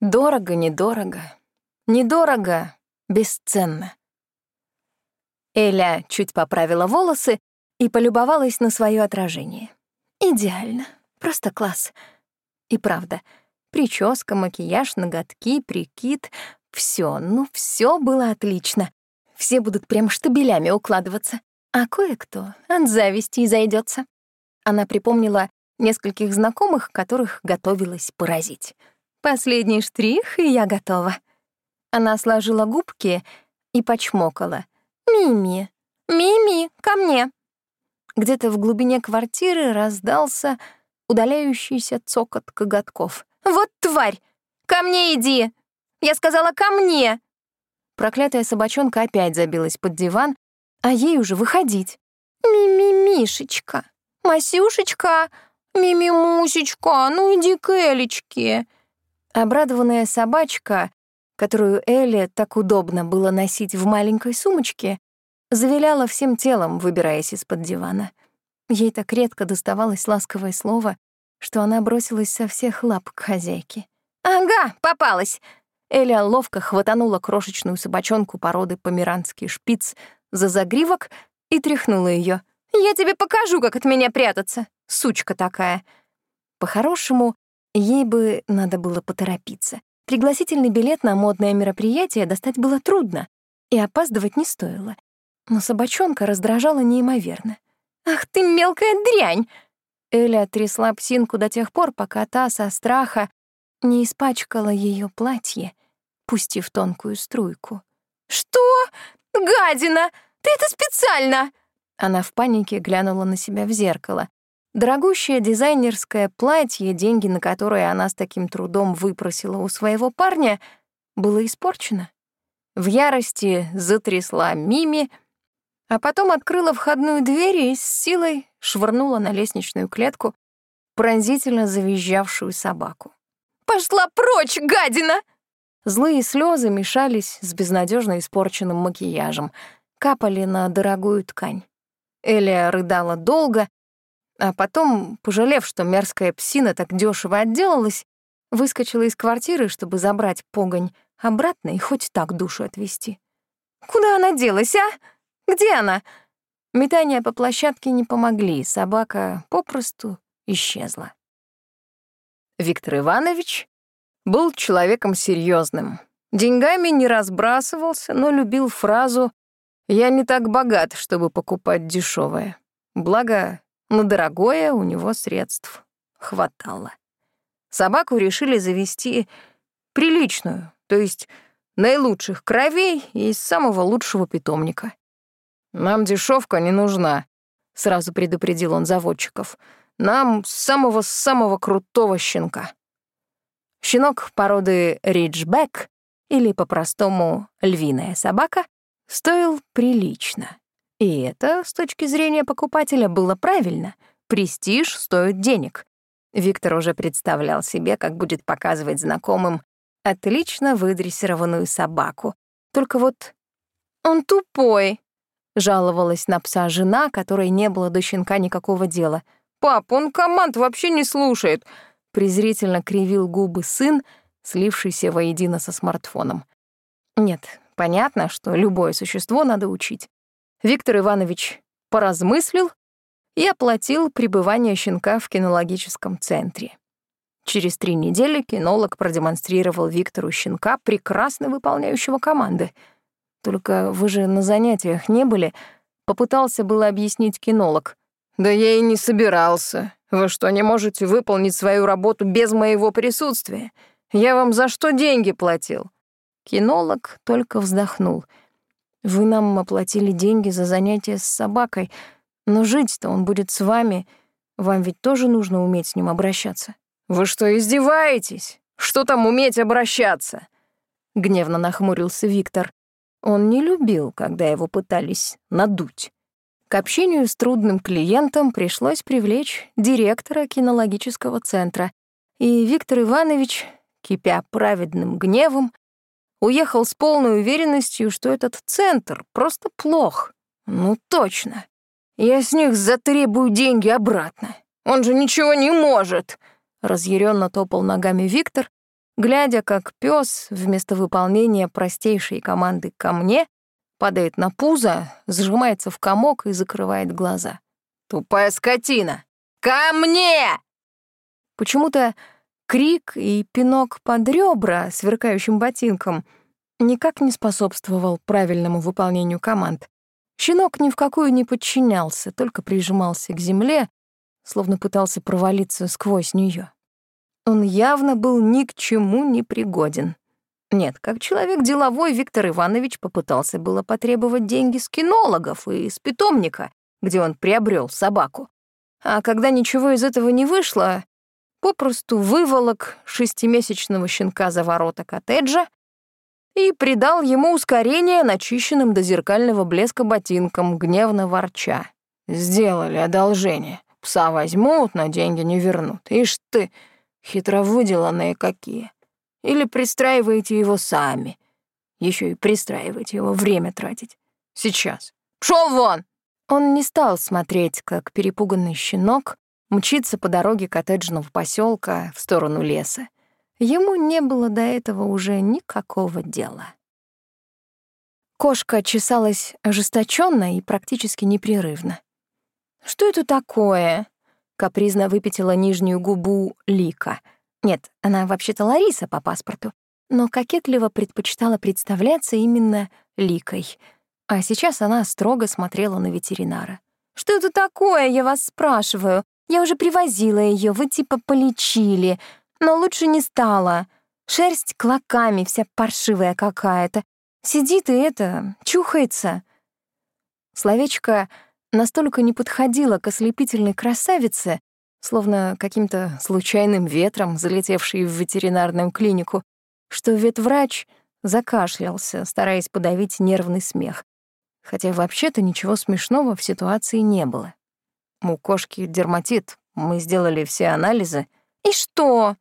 Дорого, недорого. Недорого, бесценно. Эля чуть поправила волосы и полюбовалась на свое отражение. Идеально. Просто класс. И правда, прическа, макияж, ноготки, прикид — все, ну все было отлично. Все будут прям штабелями укладываться. А кое-кто от зависти зайдется. Она припомнила нескольких знакомых, которых готовилась поразить. Последний штрих, и я готова. Она сложила губки и почмокала. «Мими, Мими, ко мне!» Где-то в глубине квартиры раздался удаляющийся цокот коготков. «Вот тварь! Ко мне иди! Я сказала, ко мне!» Проклятая собачонка опять забилась под диван, а ей уже выходить. «Мими-мишечка! Масюшечка! Мими-мусечка! Ну иди к Элечке!» Обрадованная собачка, которую Эле так удобно было носить в маленькой сумочке, завиляла всем телом, выбираясь из-под дивана. Ей так редко доставалось ласковое слово, что она бросилась со всех лап к хозяйке. «Ага, попалась!» Эля ловко хватанула крошечную собачонку породы померанский шпиц за загривок и тряхнула ее. «Я тебе покажу, как от меня прятаться, сучка такая!» По-хорошему, ей бы надо было поторопиться. Пригласительный билет на модное мероприятие достать было трудно, и опаздывать не стоило. Но собачонка раздражала неимоверно. «Ах ты мелкая дрянь!» Эля трясла псинку до тех пор, пока та со страха не испачкала ее платье, пустив тонкую струйку. «Что? Гадина! Ты это специально!» Она в панике глянула на себя в зеркало. Дорогущее дизайнерское платье, деньги на которое она с таким трудом выпросила у своего парня, было испорчено. В ярости затрясла Мими, а потом открыла входную дверь и с силой швырнула на лестничную клетку пронзительно завизжавшую собаку. «Пошла прочь, гадина!» Злые слезы мешались с безнадежно испорченным макияжем, капали на дорогую ткань. Элия рыдала долго, а потом, пожалев, что мерзкая псина так дешево отделалась, выскочила из квартиры, чтобы забрать погонь обратно и хоть так душу отвести. «Куда она делась, а?» Где она?» Метания по площадке не помогли, собака попросту исчезла. Виктор Иванович был человеком серьезным. Деньгами не разбрасывался, но любил фразу «Я не так богат, чтобы покупать дешевое. Благо, на дорогое у него средств хватало. Собаку решили завести приличную, то есть наилучших кровей и из самого лучшего питомника. «Нам дешевка не нужна», — сразу предупредил он заводчиков. «Нам самого-самого крутого щенка». Щенок породы риджбек, или по-простому львиная собака, стоил прилично. И это, с точки зрения покупателя, было правильно. Престиж стоит денег. Виктор уже представлял себе, как будет показывать знакомым отлично выдрессированную собаку. Только вот он тупой, Жаловалась на пса жена, которой не было до щенка никакого дела. «Пап, он команд вообще не слушает!» Презрительно кривил губы сын, слившийся воедино со смартфоном. Нет, понятно, что любое существо надо учить. Виктор Иванович поразмыслил и оплатил пребывание щенка в кинологическом центре. Через три недели кинолог продемонстрировал Виктору щенка, прекрасно выполняющего команды — только вы же на занятиях не были, попытался было объяснить кинолог. Да я и не собирался. Вы что, не можете выполнить свою работу без моего присутствия? Я вам за что деньги платил? Кинолог только вздохнул. Вы нам оплатили деньги за занятия с собакой, но жить-то он будет с вами. Вам ведь тоже нужно уметь с ним обращаться. Вы что, издеваетесь? Что там уметь обращаться? Гневно нахмурился Виктор. Он не любил, когда его пытались надуть. К общению с трудным клиентом пришлось привлечь директора кинологического центра, и Виктор Иванович, кипя праведным гневом, уехал с полной уверенностью, что этот центр просто плох. Ну точно. Я с них затребую деньги обратно. Он же ничего не может. Разъяренно топал ногами Виктор, глядя, как пес вместо выполнения простейшей команды «ко мне» падает на пузо, сжимается в комок и закрывает глаза. «Тупая скотина! Ко мне!» Почему-то крик и пинок под ребра сверкающим ботинком никак не способствовал правильному выполнению команд. Щенок ни в какую не подчинялся, только прижимался к земле, словно пытался провалиться сквозь нее. Он явно был ни к чему не пригоден. Нет, как человек деловой, Виктор Иванович попытался было потребовать деньги с кинологов и из питомника, где он приобрел собаку. А когда ничего из этого не вышло, попросту выволок шестимесячного щенка за ворота коттеджа и придал ему ускорение начищенным до зеркального блеска ботинкам, гневно ворча. «Сделали одолжение. Пса возьмут, но деньги не вернут. Ишь ты, хитровыделанные какие. Или пристраиваете его сами. Еще и пристраиваете его, время тратить. Сейчас. Пшёл вон!» Он не стал смотреть, как перепуганный щенок мчится по дороге коттеджного поселка в сторону леса. Ему не было до этого уже никакого дела. Кошка чесалась ожесточенно и практически непрерывно. «Что это такое?» — капризно выпятила нижнюю губу Лика. Нет, она вообще-то Лариса по паспорту, но кокетливо предпочитала представляться именно Ликой. А сейчас она строго смотрела на ветеринара. «Что это такое, я вас спрашиваю? Я уже привозила ее, вы типа полечили но лучше не стало. Шерсть клоками вся паршивая какая-то. Сидит и это, чухается. Словечко настолько не подходило к ослепительной красавице, словно каким-то случайным ветром, залетевшей в ветеринарную клинику, что ветврач закашлялся, стараясь подавить нервный смех. Хотя вообще-то ничего смешного в ситуации не было. У кошки дерматит, мы сделали все анализы. «И что?»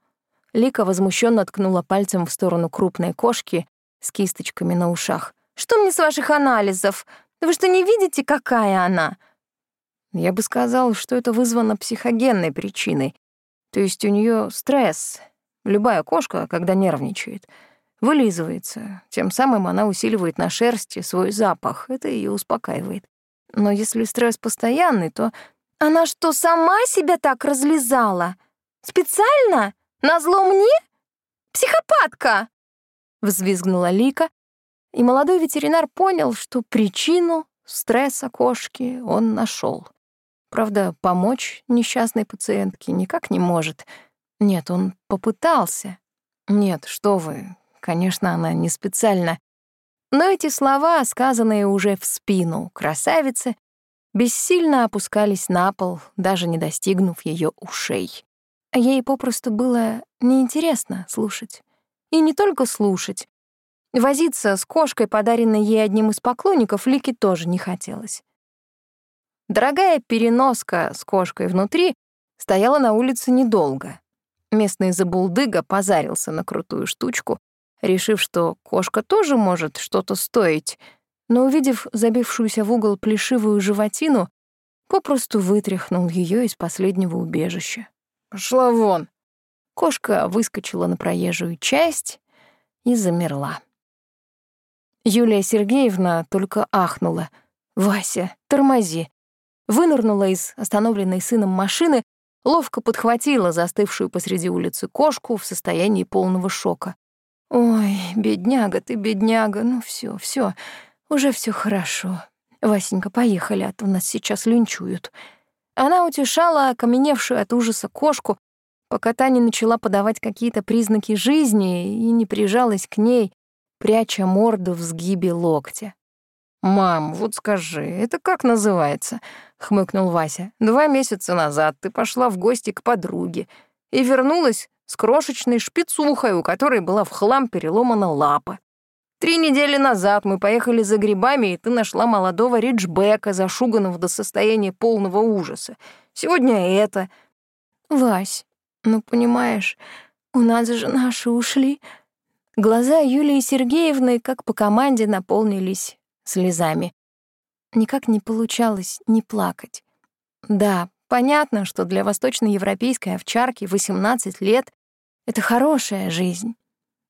Лика возмущенно ткнула пальцем в сторону крупной кошки с кисточками на ушах. «Что мне с ваших анализов? Вы что, не видите, какая она?» Я бы сказал, что это вызвано психогенной причиной. То есть у нее стресс. Любая кошка, когда нервничает, вылизывается. Тем самым она усиливает на шерсти свой запах. Это ее успокаивает. Но если стресс постоянный, то... Она что, сама себя так разлизала? Специально? Назло мне? Психопатка!» Взвизгнула Лика, и молодой ветеринар понял, что причину стресса кошки он нашел. Правда, помочь несчастной пациентке никак не может. Нет, он попытался. Нет, что вы, конечно, она не специально. Но эти слова, сказанные уже в спину красавицы, бессильно опускались на пол, даже не достигнув ее ушей. Ей попросту было неинтересно слушать. И не только слушать. Возиться с кошкой, подаренной ей одним из поклонников, Лике тоже не хотелось. Дорогая переноска с кошкой внутри стояла на улице недолго. Местный забулдыга позарился на крутую штучку, решив, что кошка тоже может что-то стоить, но, увидев забившуюся в угол плешивую животину, попросту вытряхнул ее из последнего убежища. Пошла вон!» Кошка выскочила на проезжую часть и замерла. Юлия Сергеевна только ахнула. «Вася, тормози!» Вынырнула из остановленной сыном машины, ловко подхватила застывшую посреди улицы кошку в состоянии полного шока. «Ой, бедняга ты, бедняга, ну все, все, уже все хорошо. Васенька, поехали, а то нас сейчас линчуют». Она утешала окаменевшую от ужаса кошку, пока та не начала подавать какие-то признаки жизни и не прижалась к ней, пряча морду в сгибе локтя. «Мам, вот скажи, это как называется?» — хмыкнул Вася. «Два месяца назад ты пошла в гости к подруге и вернулась с крошечной шпицухой, у которой была в хлам переломана лапа. Три недели назад мы поехали за грибами, и ты нашла молодого риджбека, зашуганного до состояния полного ужаса. Сегодня это. Вась, ну понимаешь, у нас же наши ушли. Глаза Юлии Сергеевны, как по команде, наполнились слезами. Никак не получалось не плакать. Да, понятно, что для восточноевропейской овчарки 18 лет — это хорошая жизнь.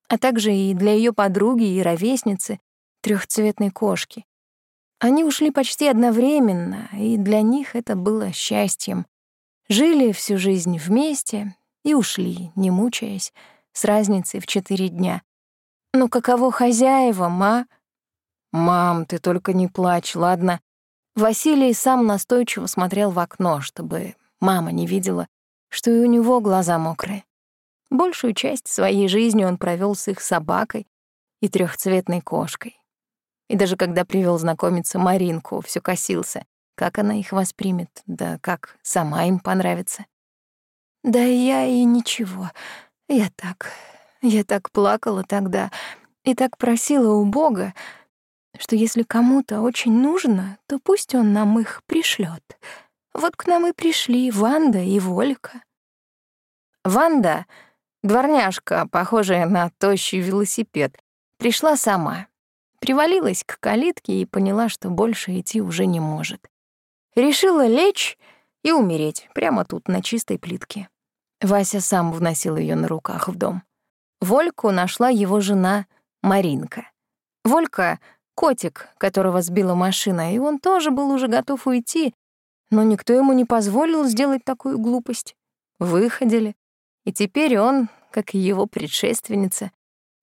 А также и для ее подруги и ровесницы, трехцветной кошки. Они ушли почти одновременно, и для них это было счастьем. Жили всю жизнь вместе и ушли, не мучаясь, с разницей в четыре дня. Ну каково хозяевам, а? «Мам, ты только не плачь, ладно?» Василий сам настойчиво смотрел в окно, чтобы мама не видела, что и у него глаза мокрые. Большую часть своей жизни он провел с их собакой и трехцветной кошкой. И даже когда привел знакомиться Маринку, все косился, как она их воспримет, да как сама им понравится. Да я и ничего. Я так... Я так плакала тогда и так просила у Бога, что если кому-то очень нужно, то пусть он нам их пришлет. Вот к нам и пришли Ванда и Волька. Ванда, дворняжка, похожая на тощий велосипед, пришла сама привалилась к калитке и поняла, что больше идти уже не может. Решила лечь и умереть прямо тут, на чистой плитке. Вася сам вносил ее на руках в дом. Вольку нашла его жена Маринка. Волька — котик, которого сбила машина, и он тоже был уже готов уйти, но никто ему не позволил сделать такую глупость. Выходили, и теперь он, как и его предшественница,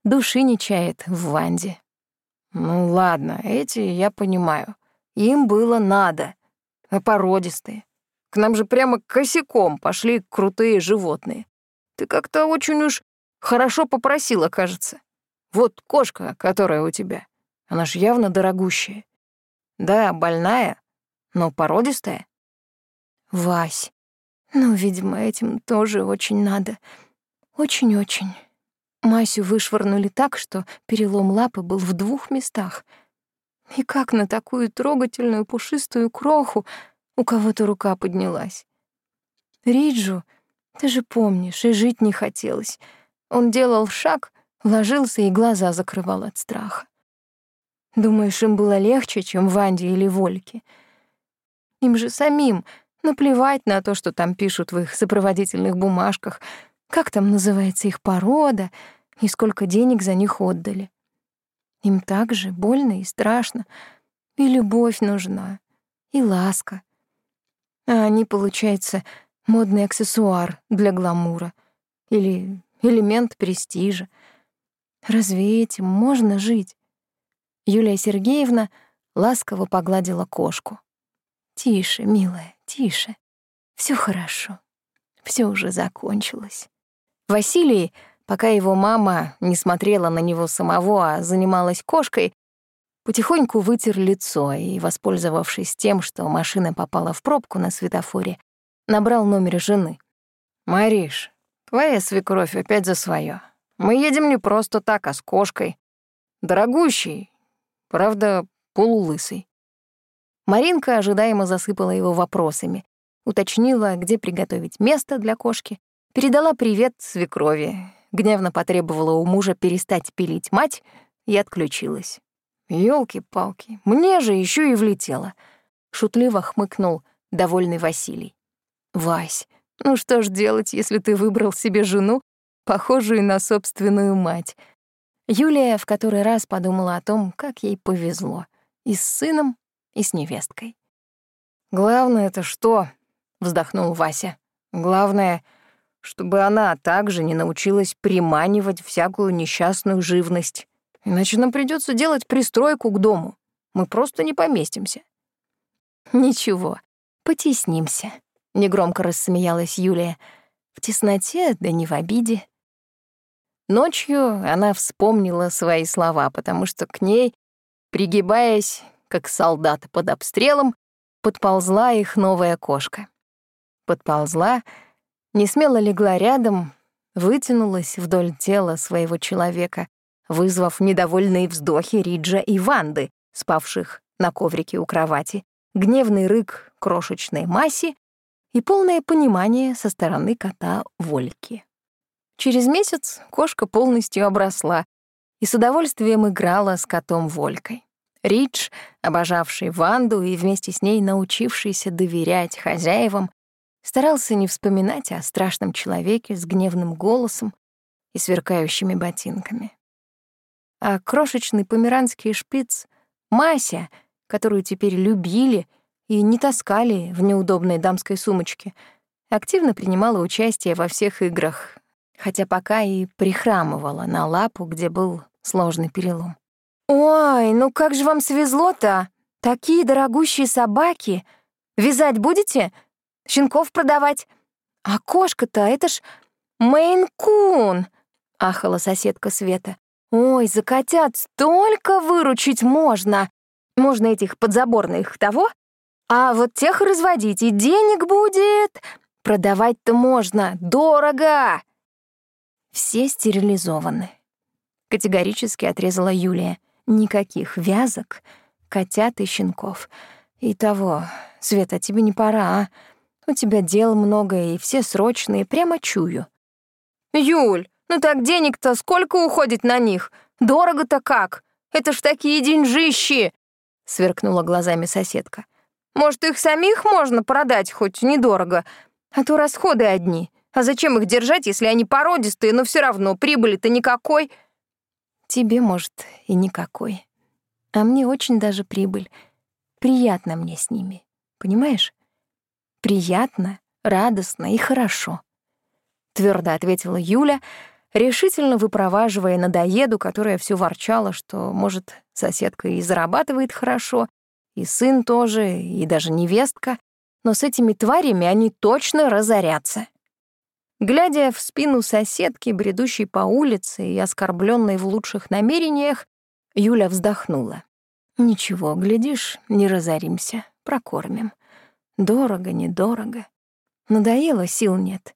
души не чает в Ванде. Ну ладно, эти я понимаю. Им было надо. А породистые. К нам же прямо косяком пошли крутые животные. Ты как-то очень уж хорошо попросила, кажется. Вот кошка, которая у тебя. Она ж явно дорогущая. Да, больная, но породистая. Вась, ну, видимо, этим тоже очень надо. Очень-очень. Масю вышвырнули так, что перелом лапы был в двух местах. И как на такую трогательную пушистую кроху у кого-то рука поднялась. Риджу, ты же помнишь, и жить не хотелось. Он делал шаг, ложился и глаза закрывал от страха. Думаешь, им было легче, чем Ванде или Вольке? Им же самим наплевать на то, что там пишут в их сопроводительных бумажках, как там называется их порода — и сколько денег за них отдали. Им так же больно и страшно, и любовь нужна, и ласка. А они, получается, модный аксессуар для гламура или элемент престижа. Разве этим можно жить? Юлия Сергеевна ласково погладила кошку. «Тише, милая, тише. Все хорошо. Все уже закончилось». Василий Пока его мама не смотрела на него самого, а занималась кошкой, потихоньку вытер лицо и, воспользовавшись тем, что машина попала в пробку на светофоре, набрал номер жены. «Мариш, твоя свекровь опять за свое. Мы едем не просто так, а с кошкой. Дорогущий, правда, полулысый». Маринка ожидаемо засыпала его вопросами, уточнила, где приготовить место для кошки, передала привет свекрови гневно потребовала у мужа перестать пилить мать и отключилась. «Ёлки-палки, мне же еще и влетело!» — шутливо хмыкнул довольный Василий. «Вась, ну что ж делать, если ты выбрал себе жену, похожую на собственную мать?» Юлия в который раз подумала о том, как ей повезло и с сыном, и с невесткой. «Главное это что?» — вздохнул Вася. «Главное — чтобы она также не научилась приманивать всякую несчастную живность. Иначе нам придется делать пристройку к дому. Мы просто не поместимся. Ничего, потеснимся, негромко рассмеялась Юлия. В тесноте, да не в обиде. Ночью она вспомнила свои слова, потому что к ней, пригибаясь, как солдат под обстрелом, подползла их новая кошка. Подползла — несмело легла рядом, вытянулась вдоль тела своего человека, вызвав недовольные вздохи Риджа и Ванды, спавших на коврике у кровати, гневный рык крошечной Маси и полное понимание со стороны кота Вольки. Через месяц кошка полностью обросла и с удовольствием играла с котом Волькой. Ридж, обожавший Ванду и вместе с ней научившийся доверять хозяевам, старался не вспоминать о страшном человеке с гневным голосом и сверкающими ботинками. А крошечный померанский шпиц Мася, которую теперь любили и не таскали в неудобной дамской сумочке, активно принимала участие во всех играх, хотя пока и прихрамывала на лапу, где был сложный перелом. «Ой, ну как же вам свезло-то! Такие дорогущие собаки! Вязать будете? Щенков продавать? А кошка-то, это ж Мейн-кун!» — ахала соседка Света. «Ой, за котят столько выручить можно! Можно этих подзаборных того, а вот тех разводить и денег будет. Продавать-то можно, дорого!» Все стерилизованы. Категорически отрезала Юлия. Никаких вязок, котят и щенков. И того, Света, тебе не пора, а? У тебя дел много, и все срочные, прямо чую. Юль, ну так денег-то сколько уходит на них? Дорого-то как? Это ж такие деньжищи!» Сверкнула глазами соседка. «Может, их самих можно продать хоть недорого? А то расходы одни. А зачем их держать, если они породистые, но все равно прибыли-то никакой?» Тебе, может, и никакой. А мне очень даже прибыль. Приятно мне с ними, понимаешь? Приятно, радостно и хорошо. Твердо ответила Юля, решительно выпроваживая надоеду, которая все ворчала, что, может, соседка и зарабатывает хорошо, и сын тоже, и даже невестка, но с этими тварями они точно разорятся. Глядя в спину соседки, бредущей по улице и оскорбленной в лучших намерениях, Юля вздохнула. «Ничего, глядишь, не разоримся, прокормим. Дорого, недорого. Надоело, сил нет.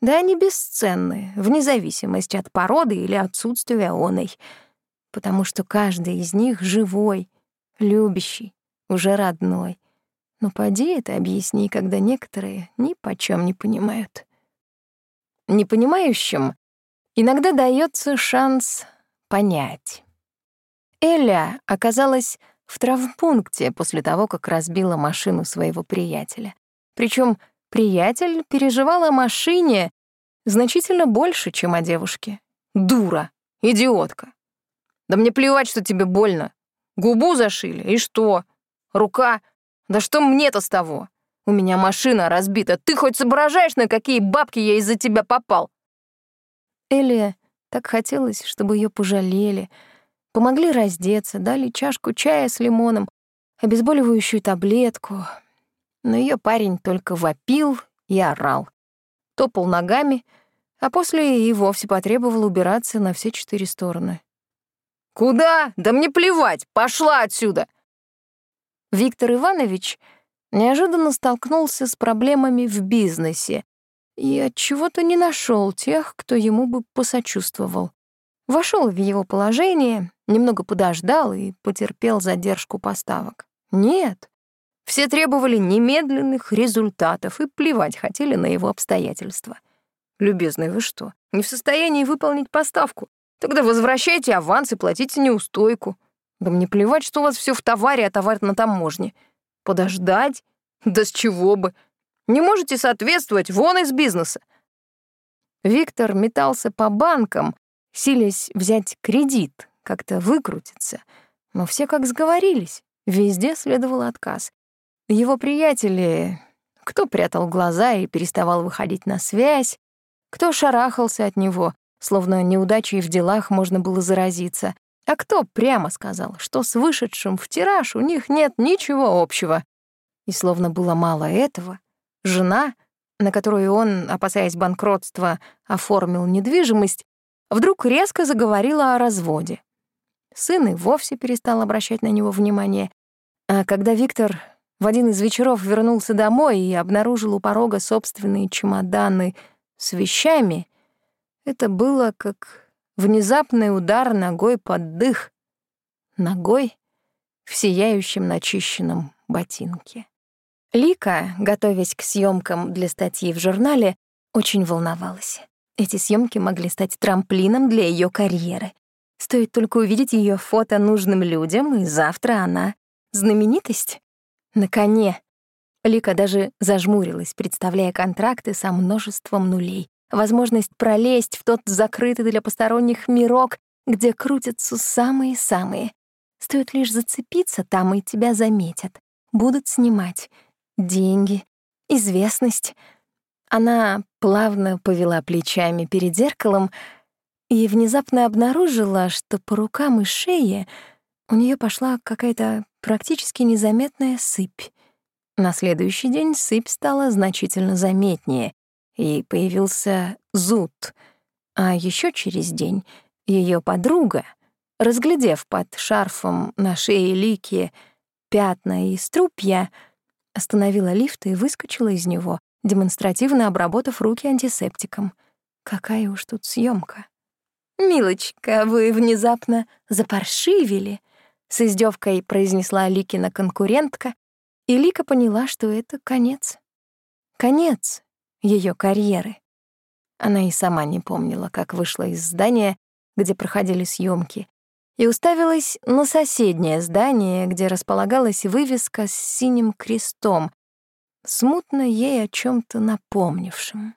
Да они бесценны, вне зависимости от породы или отсутствия оной, потому что каждый из них живой, любящий, уже родной. Но поди это объясни, когда некоторые ни почем не понимают» непонимающим иногда дается шанс понять. Эля оказалась в травмпункте после того, как разбила машину своего приятеля. Причем приятель переживал о машине значительно больше, чем о девушке. Дура, идиотка. Да мне плевать, что тебе больно. Губу зашили, и что? Рука? Да что мне-то с того? У меня машина разбита. Ты хоть соображаешь, на какие бабки я из-за тебя попал?» Элли так хотелось, чтобы ее пожалели, помогли раздеться, дали чашку чая с лимоном, обезболивающую таблетку. Но ее парень только вопил и орал. Топал ногами, а после и вовсе потребовал убираться на все четыре стороны. «Куда? Да мне плевать! Пошла отсюда!» Виктор Иванович неожиданно столкнулся с проблемами в бизнесе и от чего-то не нашел тех, кто ему бы посочувствовал. Вошел в его положение, немного подождал и потерпел задержку поставок. Нет, все требовали немедленных результатов и плевать хотели на его обстоятельства. «Любезный, вы что, не в состоянии выполнить поставку? Тогда возвращайте аванс и платите неустойку. Да мне плевать, что у вас все в товаре, а товар на таможне. Подождать? Да с чего бы? Не можете соответствовать, вон из бизнеса. Виктор метался по банкам, силясь взять кредит, как-то выкрутиться. Но все как сговорились, везде следовал отказ. Его приятели, кто прятал глаза и переставал выходить на связь, кто шарахался от него, словно неудачей в делах можно было заразиться, а кто прямо сказал, что с вышедшим в тираж у них нет ничего общего. И словно было мало этого, жена, на которую он, опасаясь банкротства, оформил недвижимость, вдруг резко заговорила о разводе. Сын и вовсе перестал обращать на него внимание. А когда Виктор в один из вечеров вернулся домой и обнаружил у порога собственные чемоданы с вещами, это было как внезапный удар ногой под дых, ногой в сияющем начищенном ботинке. Лика, готовясь к съемкам для статьи в журнале, очень волновалась. Эти съемки могли стать трамплином для ее карьеры. Стоит только увидеть ее фото нужным людям, и завтра она — знаменитость. На коне. Лика даже зажмурилась, представляя контракты со множеством нулей, возможность пролезть в тот закрытый для посторонних мирок, где крутятся самые-самые. Стоит лишь зацепиться там, и тебя заметят. Будут снимать. Деньги, известность. Она плавно повела плечами перед зеркалом и внезапно обнаружила, что по рукам и шее у нее пошла какая-то практически незаметная сыпь. На следующий день сыпь стала значительно заметнее, и появился зуд. А еще через день ее подруга, разглядев под шарфом на шее Лики пятна и струпья, остановила лифт и выскочила из него, демонстративно обработав руки антисептиком. Какая уж тут съемка. «Милочка, вы внезапно запаршивили», — с издевкой произнесла Ликина конкурентка, и Лика поняла, что это конец. Конец ее карьеры. Она и сама не помнила, как вышла из здания, где проходили съемки, и уставилась на соседнее здание, где располагалась вывеска с синим крестом, смутно ей о чем то напомнившим.